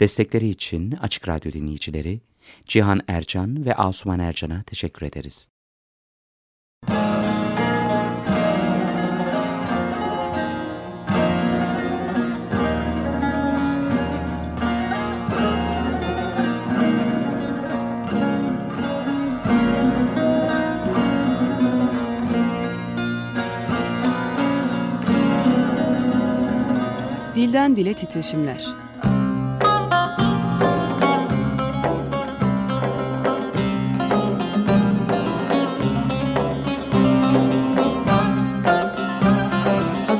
Destekleri için Açık Radyo dinleyicileri Cihan Ercan ve Asuman Ercan'a teşekkür ederiz. Dilden Dile Titreşimler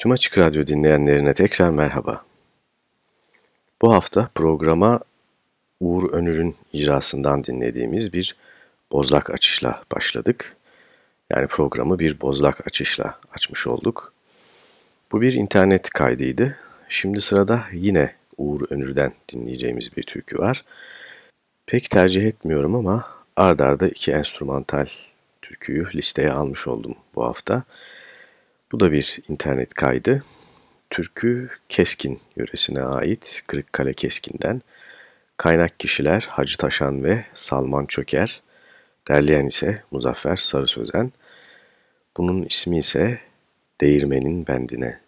Tüm Açık Radyo dinleyenlerine tekrar merhaba. Bu hafta programa Uğur Önür'ün icrasından dinlediğimiz bir bozlak açışla başladık. Yani programı bir bozlak açışla açmış olduk. Bu bir internet kaydıydı. Şimdi sırada yine Uğur Önür'den dinleyeceğimiz bir türkü var. Pek tercih etmiyorum ama ardarda iki enstrümantal türküyü listeye almış oldum bu hafta. Bu da bir internet kaydı. Türkü Keskin yöresine ait Kırıkkale Keskin'den. Kaynak kişiler Hacı Taşan ve Salman Çöker. Derleyen ise Muzaffer Sarı Sözen. Bunun ismi ise Değirmenin Bendine.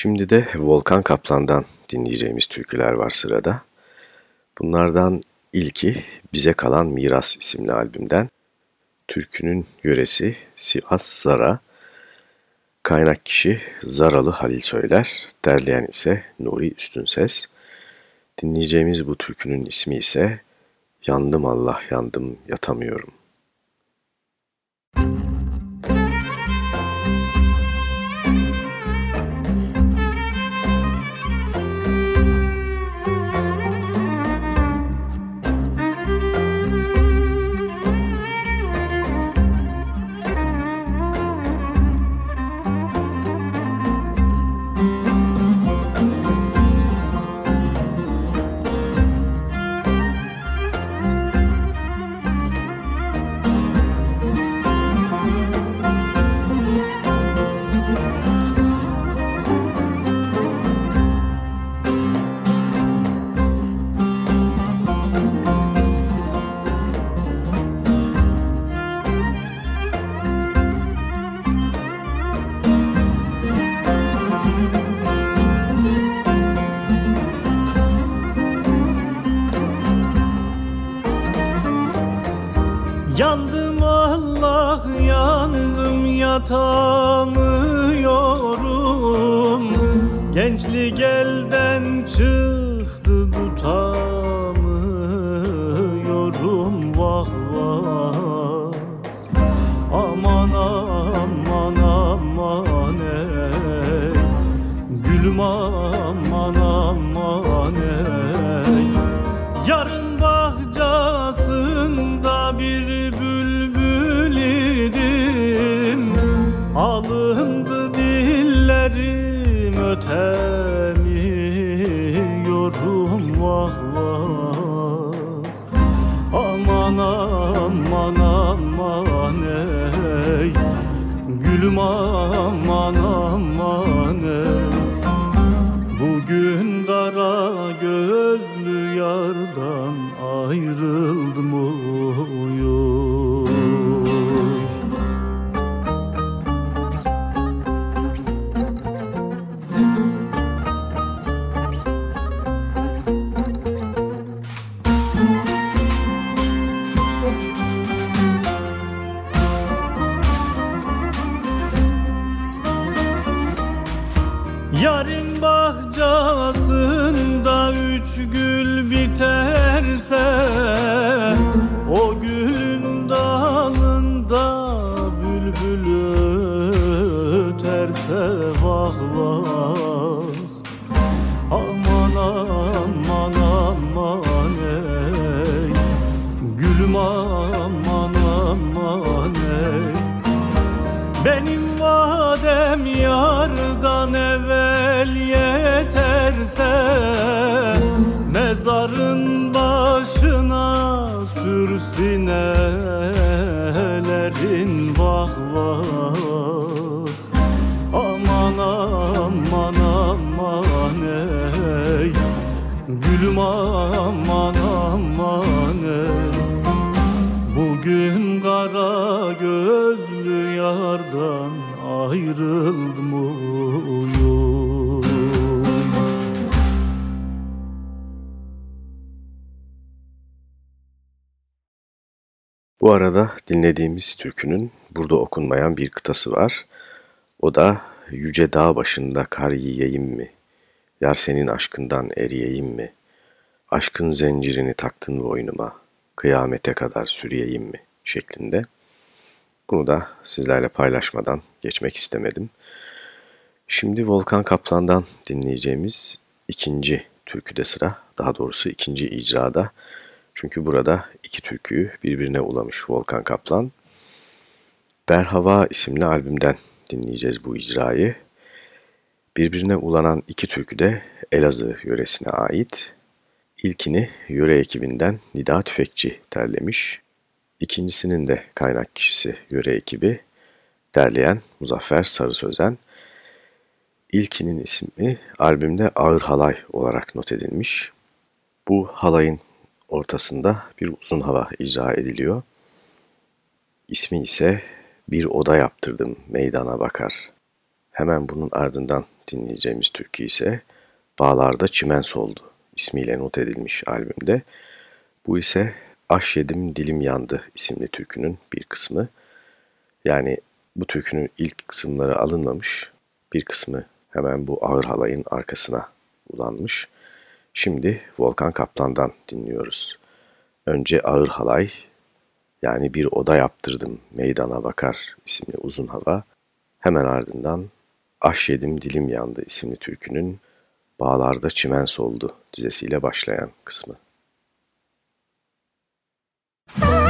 Şimdi de Volkan Kaplan'dan dinleyeceğimiz türküler var sırada. Bunlardan ilki Bize Kalan Miras isimli albümden. Türkünün yöresi Sivas Zara. Kaynak kişi Zaralı Halil Söyler, derleyen ise Nuri Üstünses. Dinleyeceğimiz bu türkünün ismi ise Yandım Allah yandım yatamıyorum. Yatamıyorum Gençlik elden çıktı Bu arada dinlediğimiz türkünün burada okunmayan bir kıtası var. O da Yüce dağ başında kar yiyeyim mi? Yar senin aşkından eriyeyim mi? Aşkın zincirini taktın boynuma, kıyamete kadar sürüyeyim mi? şeklinde. Bunu da sizlerle paylaşmadan geçmek istemedim. Şimdi Volkan Kaplan'dan dinleyeceğimiz ikinci türküde sıra, daha doğrusu ikinci icrada. Çünkü burada iki türküyü birbirine ulamış Volkan Kaplan. Berhava isimli albümden dinleyeceğiz bu icrayı. Birbirine ulanan iki türkü de Elazığ yöresine ait. İlkini yöre ekibinden Nida Tüfekçi derlemiş. İkincisinin de kaynak kişisi yöre ekibi, derleyen Muzaffer Sarı Sözen. İlkinin ismi albümde Ağır Halay olarak not edilmiş. Bu halayın ortasında bir uzun hava icra ediliyor. İsmi ise Bir Oda Yaptırdım Meydana Bakar. Hemen bunun ardından dinleyeceğimiz türkü ise Bağlarda Çimen Soldu ismiyle not edilmiş albümde. Bu ise Aş Yedim Dilim Yandı isimli türkünün bir kısmı. Yani bu türkünün ilk kısımları alınmamış, bir kısmı hemen bu ağır halayın arkasına ulanmış. Şimdi Volkan Kaplan'dan dinliyoruz. Önce ağır halay, yani bir oda yaptırdım meydana bakar isimli uzun hava. Hemen ardından Aş yedim dilim yandı isimli türkünün Bağlarda çimen soldu dizesiyle başlayan kısmı. çimen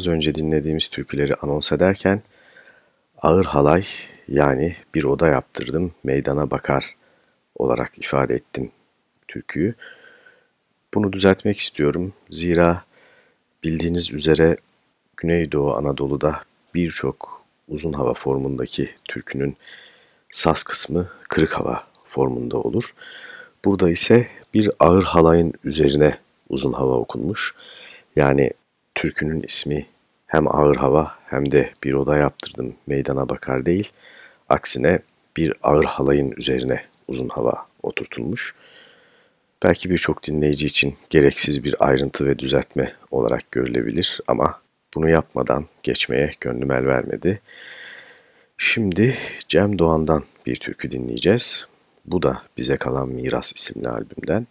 az önce dinlediğimiz türküleri anons ederken ağır halay yani bir oda yaptırdım meydana bakar olarak ifade ettim türküyü. Bunu düzeltmek istiyorum. Zira bildiğiniz üzere Güneydoğu Anadolu'da birçok uzun hava formundaki türkünün saz kısmı kırık hava formunda olur. Burada ise bir ağır halayın üzerine uzun hava okunmuş. Yani türkünün ismi hem ağır hava hem de bir oda yaptırdım meydana bakar değil. Aksine bir ağır halayın üzerine uzun hava oturtulmuş. Belki birçok dinleyici için gereksiz bir ayrıntı ve düzeltme olarak görülebilir ama bunu yapmadan geçmeye gönlüm el vermedi. Şimdi Cem Doğan'dan bir türkü dinleyeceğiz. Bu da Bize Kalan Miras isimli albümden.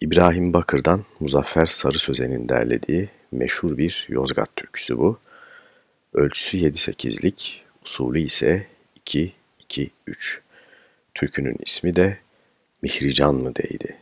İbrahim Bakır'dan Muzaffer Sarı Sözen'in derlediği meşhur bir Yozgat türküsü bu. Ölçüsü 7-8'lik, usulü ise 2-2-3. Türkünün ismi de Mihrican mı değdi?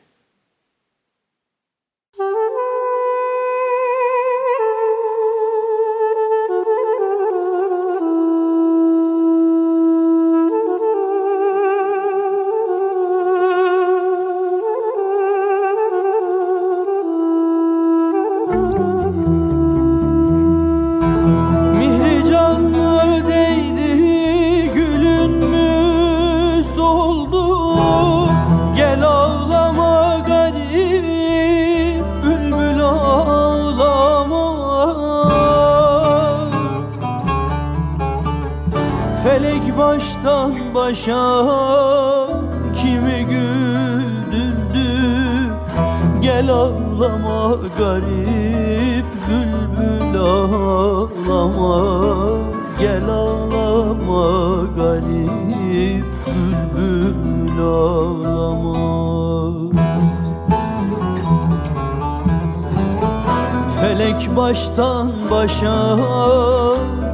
Baştan başa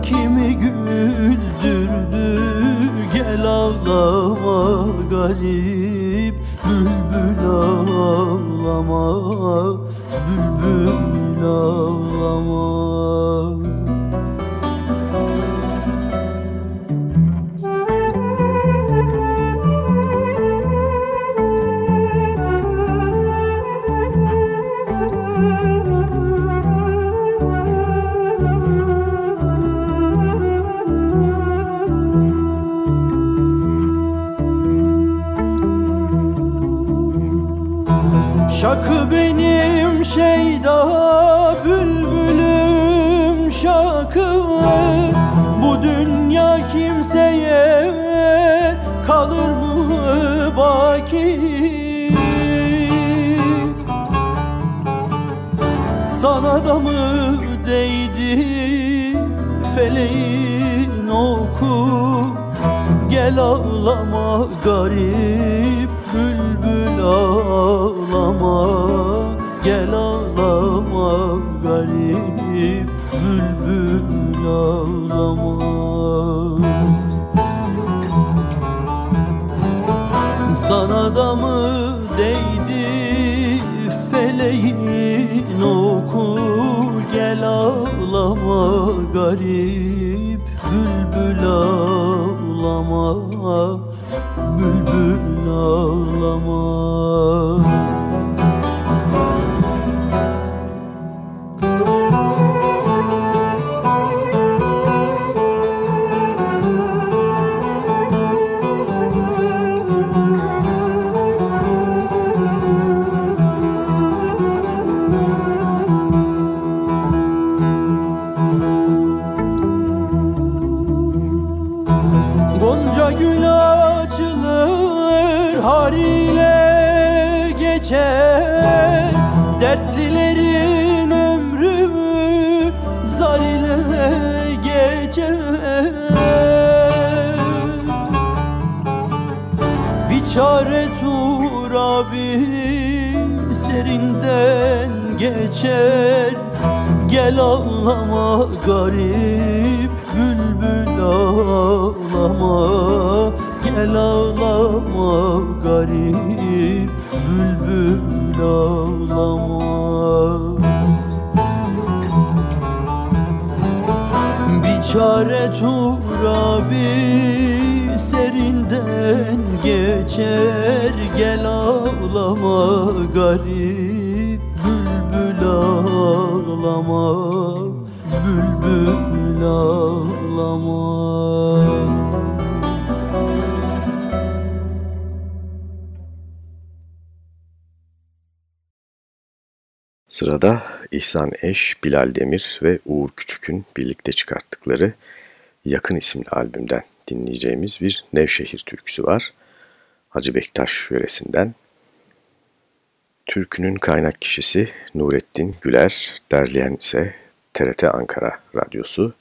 kimi güldürdü? Gel ağlama garip bülbül ağlama bülbül ağlama ağlama garip İhsan Eş, Bilal Demir ve Uğur Küçük'ün birlikte çıkarttıkları Yakın isimli albümden dinleyeceğimiz bir Nevşehir türküsü var. Hacı Bektaş yöresinden. Türkünün kaynak kişisi Nurettin Güler, derleyen ise TRT Ankara Radyosu.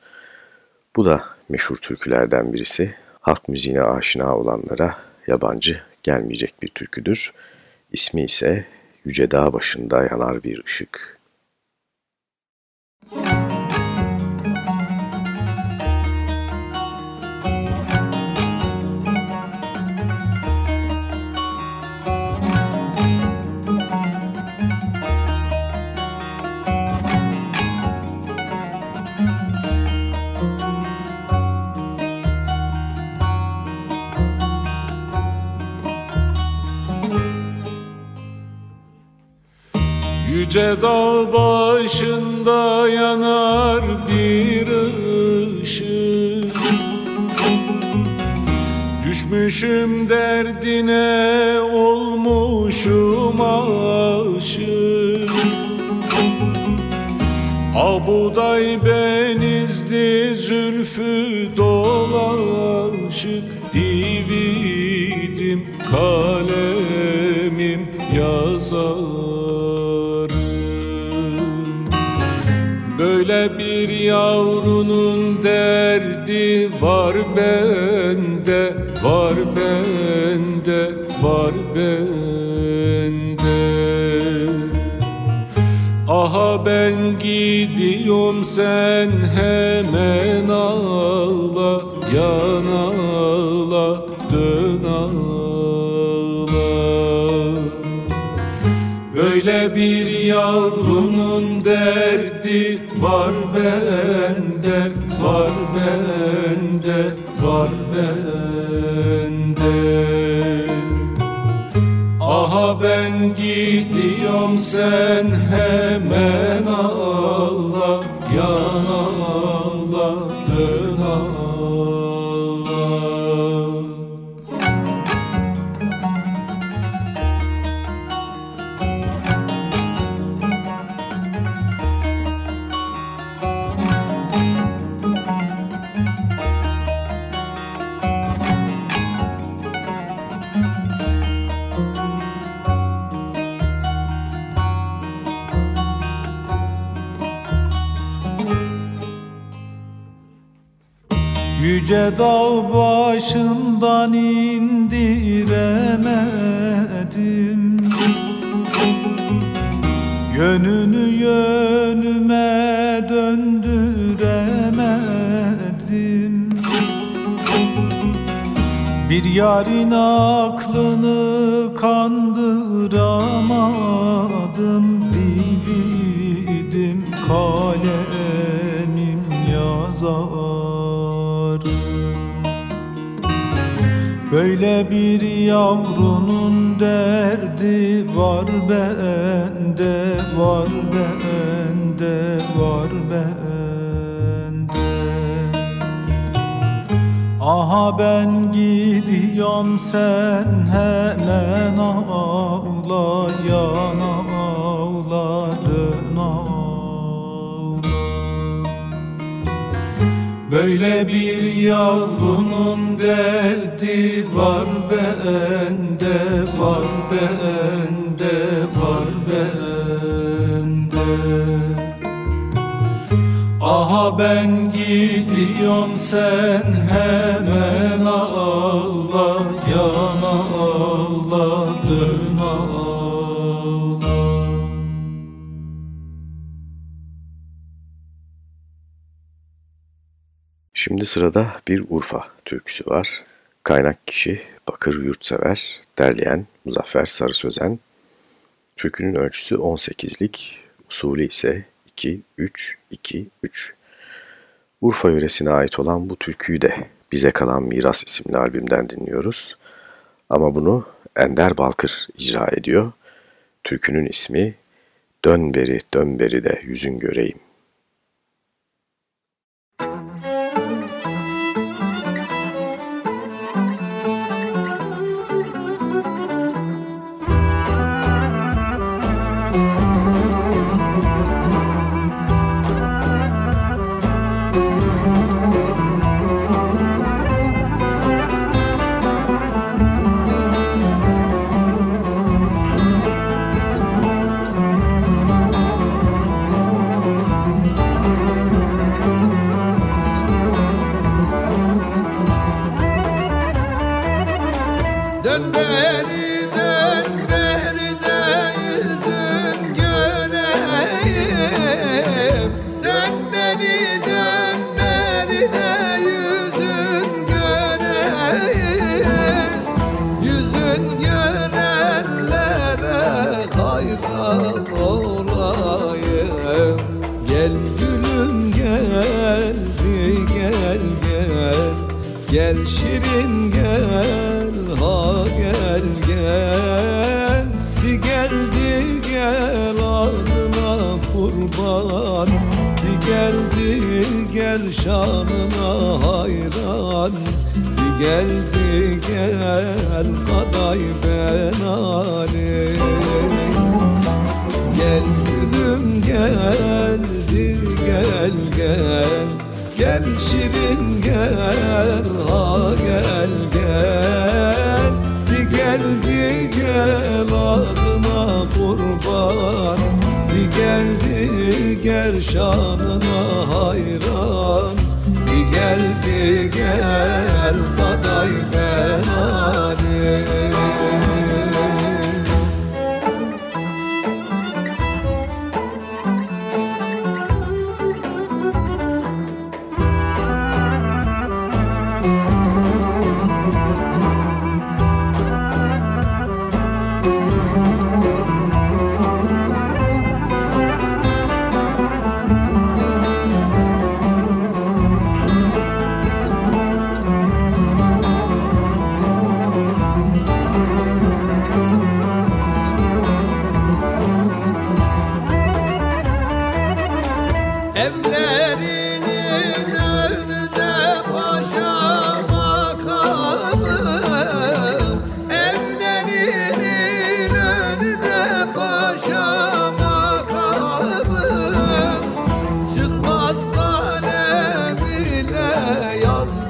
Bu da meşhur türkülerden birisi. Halk müziğine aşina olanlara yabancı gelmeyecek bir türküdür. İsmi ise Yüce Dağ başında yanar bir ışık. Yüce dağ başında yanar bir ışık. Düşmüşüm derdine olmuşum aşık. Abuday benizli zülfü dolaşık var bende Var bende, var bende. Aha ben gidiyorum sen hemen ağla Yan ağla dön ağla. Böyle bir yavrunun derdi var bende Var bende, var bende. Aha ben gidiyorum sen hemen ağla Yan ağla dön başından indiremedim. Yönünü yönüme döndüremedim. Bir yarın aklını kandıramadım bir yavrunun derdi var bende Var bende, var bende. Aha ben gidiyorum sen hemen ağla Yan ağla dön ağla. Böyle bir yavrunun derdi var bende Var bende, var bende Aha ben gidiyorum sen hemen ağla Yan ağla dön ağla Şimdi sırada bir Urfa türküsü var. Kaynak kişi Bakır Yurtsever, derleyen Muzaffer Sarı Sözen. Türkünün ölçüsü 18'lik, usulü ise 2-3-2-3. Urfa yöresine ait olan bu türküyü de Bize Kalan Miras isimli albümden dinliyoruz. Ama bunu Ender Balkır icra ediyor. Türkünün ismi Dön beri dön beri de yüzün göreyim. Gel şirin gel. Ha gel gel. Di gel di gel. Adına kurban. Di gel di gel. Şanına hayran. Di gel di gel. Kaday ben alim. Gel gülüm gel. Di gel Gel şirin gel ha gel gel. Bir gel bir gel adına kurban. Bir gel bir gel şanına hayran. Bir gel bir gel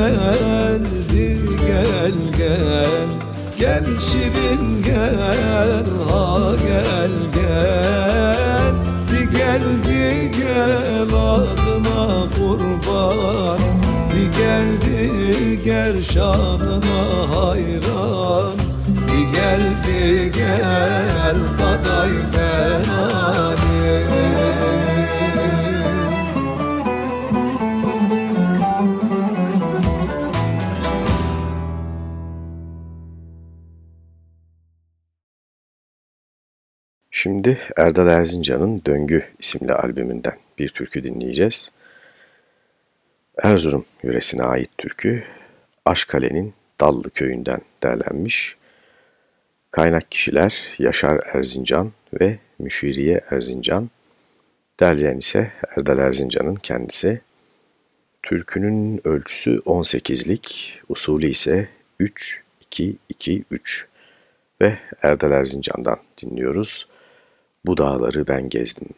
gülüm gel bir gel gel. Şirin gel. Ha gel gel. Bir gel bir gel adına kurban. Bir geldi gel şanına hayran. Geldi gel kaday ben Şimdi Erdal Erzincan'ın Döngü isimli albümünden bir türkü dinleyeceğiz. Erzurum yöresine ait türkü Aşkale'nin Dallı köyünden derlenmiş. Kaynak kişiler Yaşar Erzincan ve Müşiriye Erzincan. Derleyen ise Erdal Erzincan'ın kendisi. Türkünün ölçüsü 18'lik, usulü ise 3-2-2-3 ve Erdal Erzincan'dan dinliyoruz. Bu dağları ben gezdim.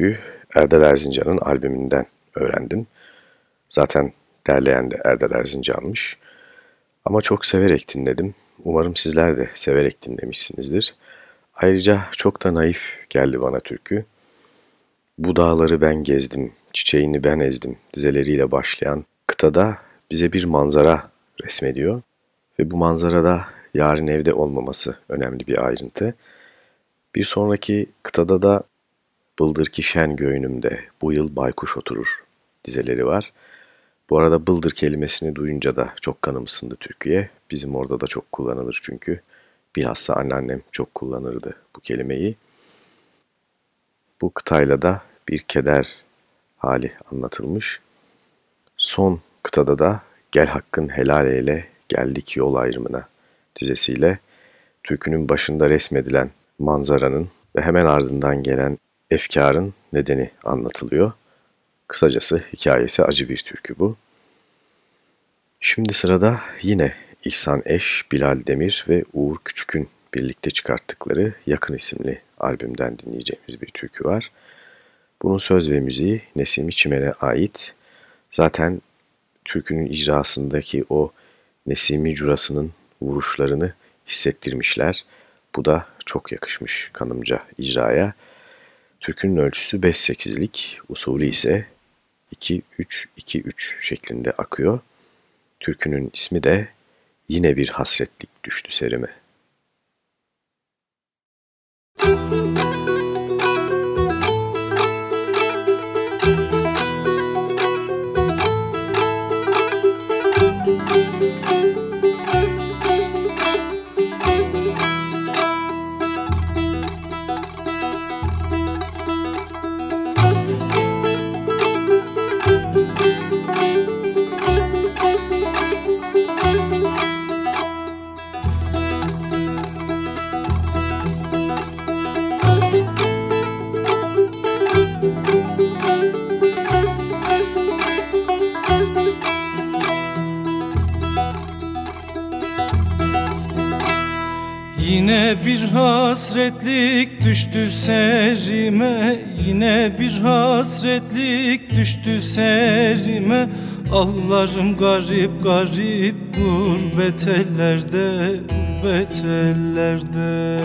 Türküyü Erdal Erzincan'ın albümünden öğrendim. Zaten derleyen de Erdal Erzincan'mış. Ama çok severek dinledim. Umarım sizler de severek dinlemişsinizdir. Ayrıca çok da naif geldi bana türkü. Bu dağları ben gezdim, çiçeğini ben ezdim dizeleriyle başlayan kıtada bize bir manzara resmediyor. Ve bu manzarada yarın evde olmaması önemli bir ayrıntı. Bir sonraki kıtada da Bıldır ki şen göğünümde bu yıl baykuş oturur dizeleri var. Bu arada bıldır kelimesini duyunca da çok kanım ısındı Türkiye. Bizim orada da çok kullanılır çünkü. Bilhassa anneannem çok kullanırdı bu kelimeyi. Bu kıtayla da bir keder hali anlatılmış. Son kıtada da Gel hakkın helal eyle geldik yol ayrımına dizesiyle türkünün başında resmedilen manzaranın ve hemen ardından gelen efkarın nedeni anlatılıyor. Kısacası hikayesi acı bir türkü bu. Şimdi sırada yine İhsan Eş, Bilal Demir ve Uğur Küçük'ün birlikte çıkarttıkları Yakın isimli albümden dinleyeceğimiz bir türkü var. Bunun söz ve müziği Nesimi Çimen'e ait. Zaten türkünün icrasındaki o Nesimi curasının vuruşlarını hissettirmişler. Bu da çok yakışmış kanımca icraya. Türkünün ölçüsü 5-8'lik, usulü ise 2-3-2-3 şeklinde akıyor. Türkünün ismi de yine bir hasretlik düştü serime. Müzik hasretlik düştü serime Yine bir hasretlik düştü serime. Ağlarım garip garip gurbet ellerde Gurbet ellerde.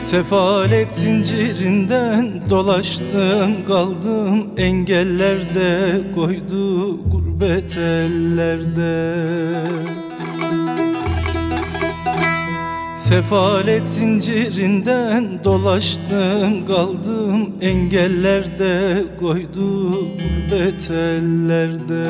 Sefalet zincirinden dolaştım kaldım engellerde koydu gurbet ellerde Sefalet zincirinden dolaştım kaldım Engellerde koydu gurbet ellerde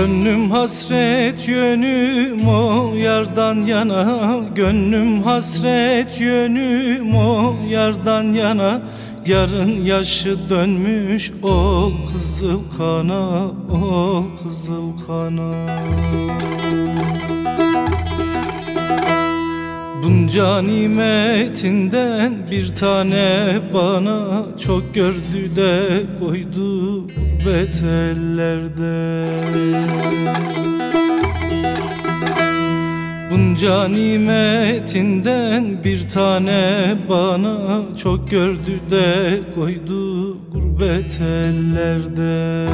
Gönlüm hasret yönüm o yardan yana. Gönlüm hasret yönüm o yardan yana. Yarın yaşı dönmüş ol kızıl kana Ol kızıl kana. Bunca nimetinden bir tane bana Çok gördü de koydu gurbet Bunca nimetinden bir tane bana Çok gördü de koydu gurbet ellerde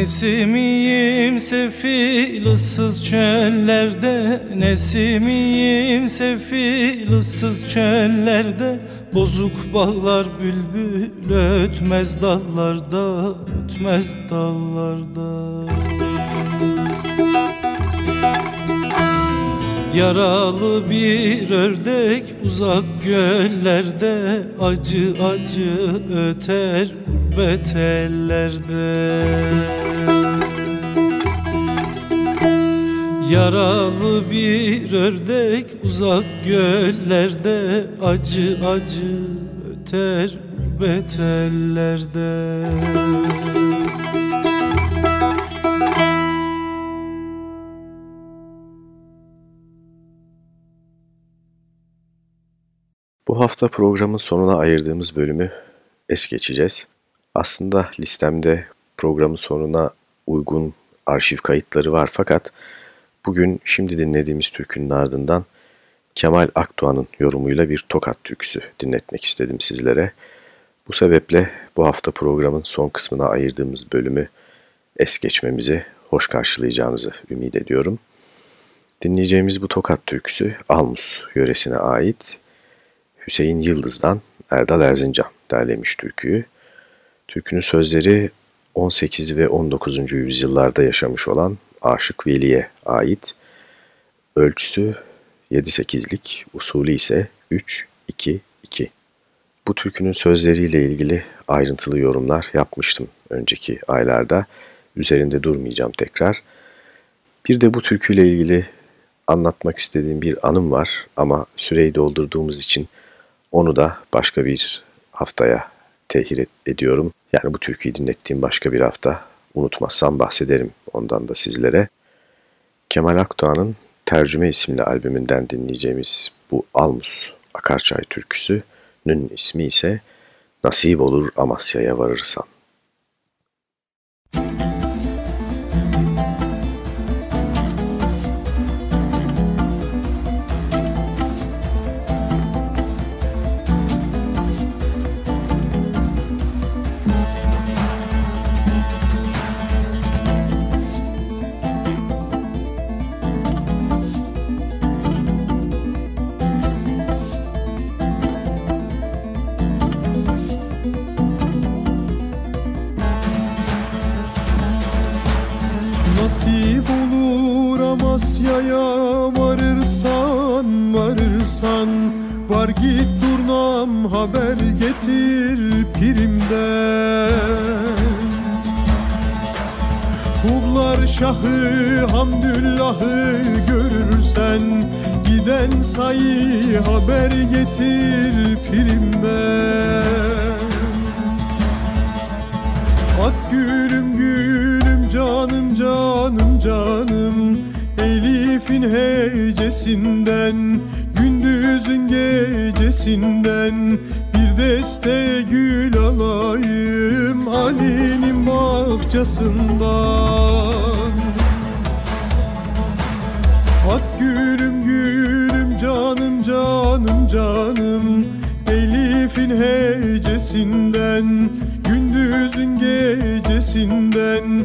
Nesimiyim sefil ıssız çöllerde. Nesimiyim sefil ıssız çöllerde. Bozuk bağlar bülbül ötmez dallarda Ötmez dallarda. Yaralı bir ördek uzak göllerde. Acı acı öter gurbet ellerde Yaralı bir ördek uzak göllerde Acı acı öter gurbet ellerde Bu hafta programın sonuna ayırdığımız bölümü es geçeceğiz. Aslında listemde programın sonuna uygun arşiv kayıtları var fakat bugün şimdi dinlediğimiz türkünün ardından Kemal Akdoğan'ın yorumuyla bir tokat türküsü dinletmek istedim sizlere. Bu sebeple bu hafta programın son kısmına ayırdığımız bölümü es geçmemizi hoş karşılayacağınızı ümit ediyorum. Dinleyeceğimiz bu tokat türküsü Almus yöresine ait Hüseyin Yıldız'dan Erdal Erzincan derlemiş türküyü. Türkünün sözleri 18 ve 19. yüzyıllarda yaşamış olan Aşık Veli'ye ait. Ölçüsü 7-8'lik, usulü ise 3-2-2. Bu türkünün sözleriyle ilgili ayrıntılı yorumlar yapmıştım önceki aylarda. Üzerinde durmayacağım tekrar. Bir de bu türküyle ilgili anlatmak istediğim bir anım var ama süreyi doldurduğumuz için onu da başka bir haftaya tehir ediyorum. Yani bu türküyü dinlettiğim başka bir hafta unutmazsam bahsederim ondan da sizlere. Kemal Akdoğan'ın Tercüme isimli albümünden dinleyeceğimiz bu Almus Akarçay türküsünün ismi ise Nasip olur Amasya'ya varırsan. Haber getir pirimden. Kullar şahı hamdüllahı görürsen Giden sayı haber getir pirimden. Ak gülüm gülüm canım canım canım Elif'in hecesinden Gündüzün gecesinden bir deste gül alayım Ali'nin bahçesinden. Ak gülüm gülüm canım canım canım Elif'in hecesinden Gündüzün gecesinden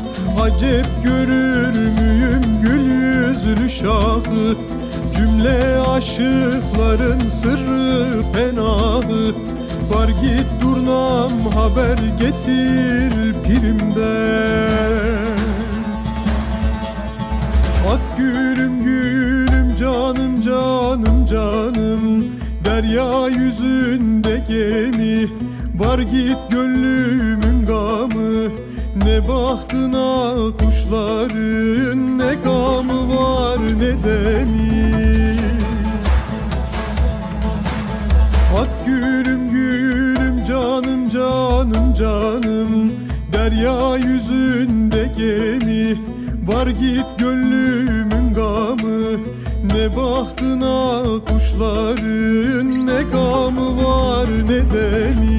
acep görür müyüm gül yüzlü şahı? Cümle aşıkların sırrı penahı. Var git durnam haber getir pirimden. Ak gülüm gülüm canım canım canım Derya yüzünde gemi. Var git ne bahtına kuşların ne gamı var ne demi Ak gülüm gülüm canım canım canım Derya yüzünde gemi. Var git gönlümün gamı Ne bahtına kuşların Ne gamı var ne deli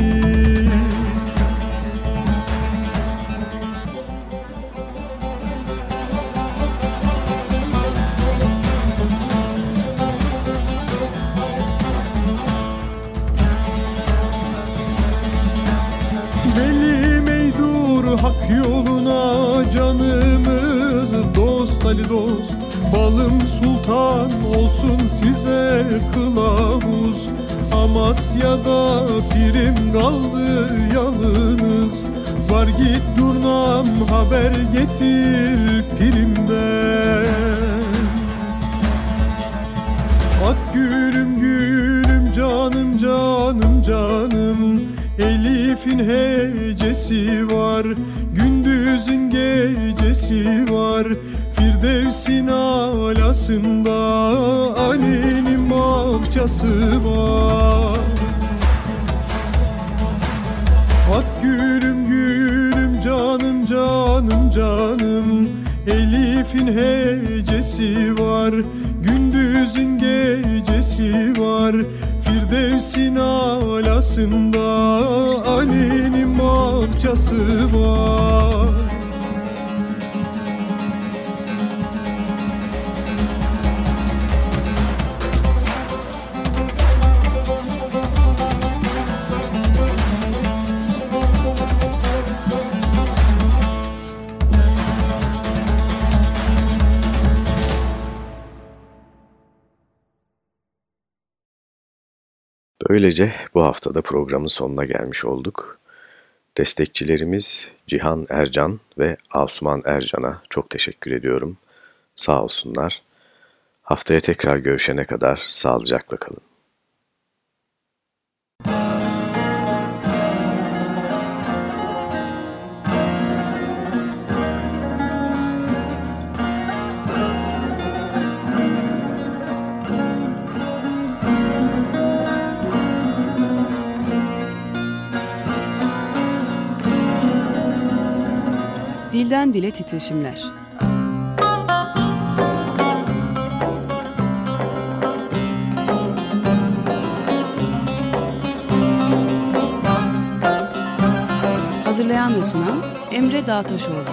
Dost Ali dost balım sultan olsun size kılavuz. Amasya'da pirim kaldı yalınız Var git durnam haber getir pirimden. Ak gülüm gülüm canım canım canım. Elif'in hecesi var Gündüzün gecesi var Firdevs'in alasında Ali'nin bahçesi var. Ak gülüm gülüm canım canım canım. Elif'in hecesi var Gündüzün gecesi var. Firdevs'in alasında Ali'nin bahçesi var Böylece bu haftada programın sonuna gelmiş olduk. Destekçilerimiz Cihan Ercan ve Asuman Ercan'a çok teşekkür ediyorum. Sağ olsunlar. Haftaya tekrar görüşene kadar sağlıcakla kalın. Dilden dile titreşimler. Hazırlayan ve sunan Emre Dağtaşoğlu.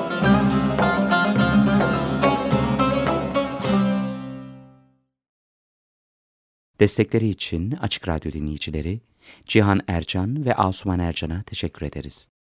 Destekleri için Açık Radyo dinleyicileri Cihan Ercan ve Asuman Ercan'a teşekkür ederiz.